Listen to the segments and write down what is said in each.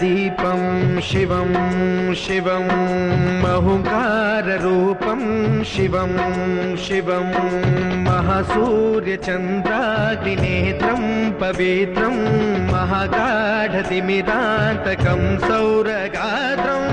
దీపం శివం శివం మహుకారూపం శివం శివం మహసూర్యచంద్రాగ్నినేత్రం పవిత్రం మహాగాఢతిమిరాంతకం సౌరగాత్రం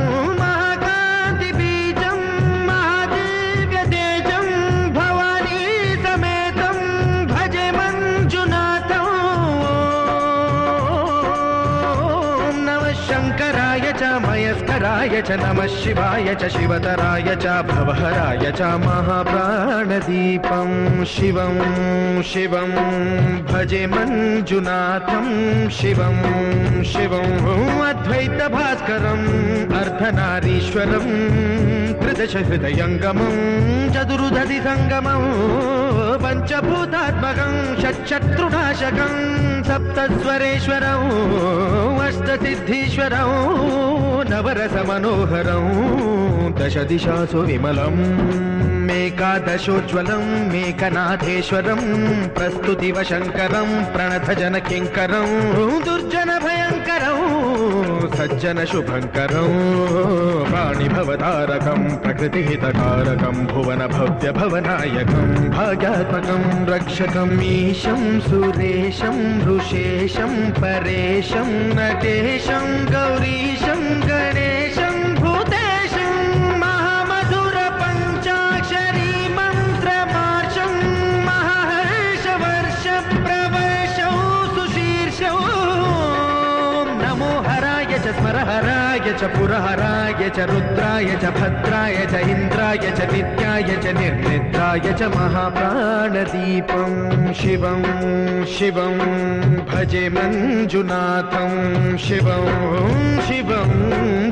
मयस्कराय च नमः शिवाय च शिवतराय च भवहराय च महाप्राणदीपं शिवं शिवं भजे मञ्जुनाथं शिवं शिवं अद्वैतभास्करम् अर्धनारीश्वरं त्रिदशहृदयङ्गमं चतुर्दधि सङ्गमं पञ्चभूतात्मकं षट्शत्रुनाशकं सप्तस्वरेश्वरौ अष्टसिद्धीश्वरौ नवरसमनोहरौ दशदिशासु विमलम् मेकादशोज्ज्वलं मेकनाथेश्वरं प्रस्तुतिवशङ्करं दुर्जन दुर्जनभयङ्करौ सज्जन शुभङ्करो पाणिभवतारकं प्रकृतिहितकारकं भुवनभव्यभवनायकं भागात्मकं रक्षकमीशं सुरेशं ऋषेशं परेशं नटेशम् च पुरहराय च रुद्राय च भद्राय च इन्द्राय च नित्याय च निर्निद्राय च महाप्राणदीपं शिवं शिवं भजे मञ्जुनाथं शिवं शिवं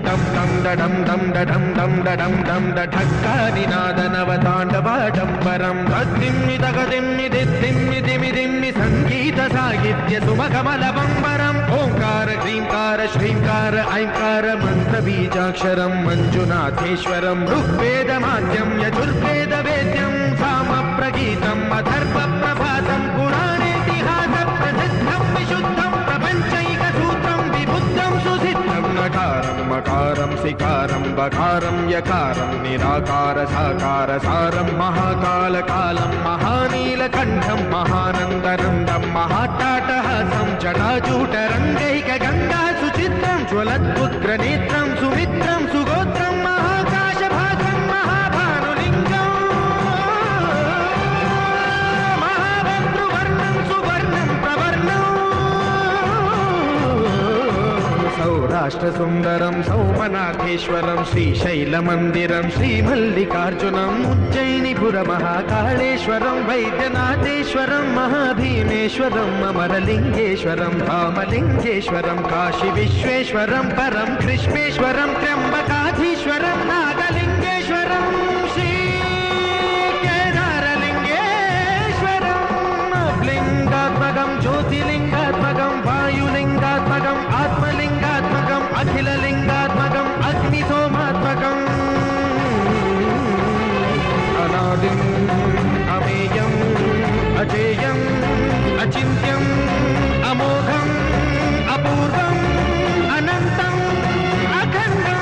दं दं डडं दं डडं दं डडं दं ङ्गीतसाहित्य सुमखमलबम्बरम् ओङ्कार क्रीङ्कार श्रीङ्कार ऐङ्कार मन्त्रबीजाक्षरं मञ्जुनाथेश्वरं ऋग्वेदमाद्यं यजुर्वेदवेद्यं कामप्रगीतम् अधर्वप्रभात సాకారం యకారం నిరాకార సాకార సారం మహాకాల కాలం మహానీలకంఠం మహానందనందం మహాటాటహాసం జటాజూట రంగైక గంగా సుచిత్రం జ్వలద్భుగ్ర నేత్రం సుమిత్రం సుగోత్ర అష్టసుందరం సౌమనాథేశ్వరం శ్రీశైలమందిరం శ్రీమల్లికార్జునం ఉజ్జయినిపుర మహాకాళేశ్వరం వైద్యనాథేశ్వరం మహాభీమేశ్వరం అమరలింగేశ్వరం రామలింగేశ్వరం కాశీ విశ్వేశ్వరం పరం కృష్ణేశ్వరం త్ర్యంబకాధీశ్వరం నా అజేయం అచింత్యం అమోఘం అపూర్వం అనంతం అఖండం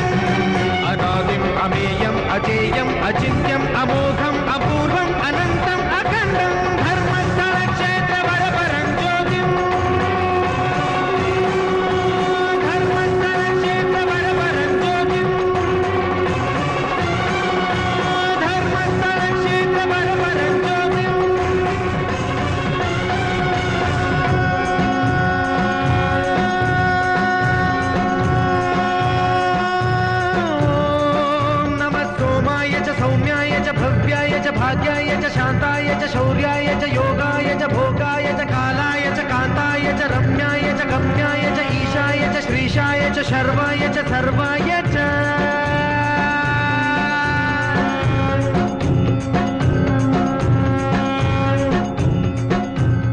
అనాదిం అమేయం అజేయం అచింత్యం भाग्याय च शान्ताय च शौर्याय च योगाय च भोगाय च कालाय च कान्ताय च रम्याय च गम्याय च ईशाय च श्रीशाय च शर्वाय च सर्वाय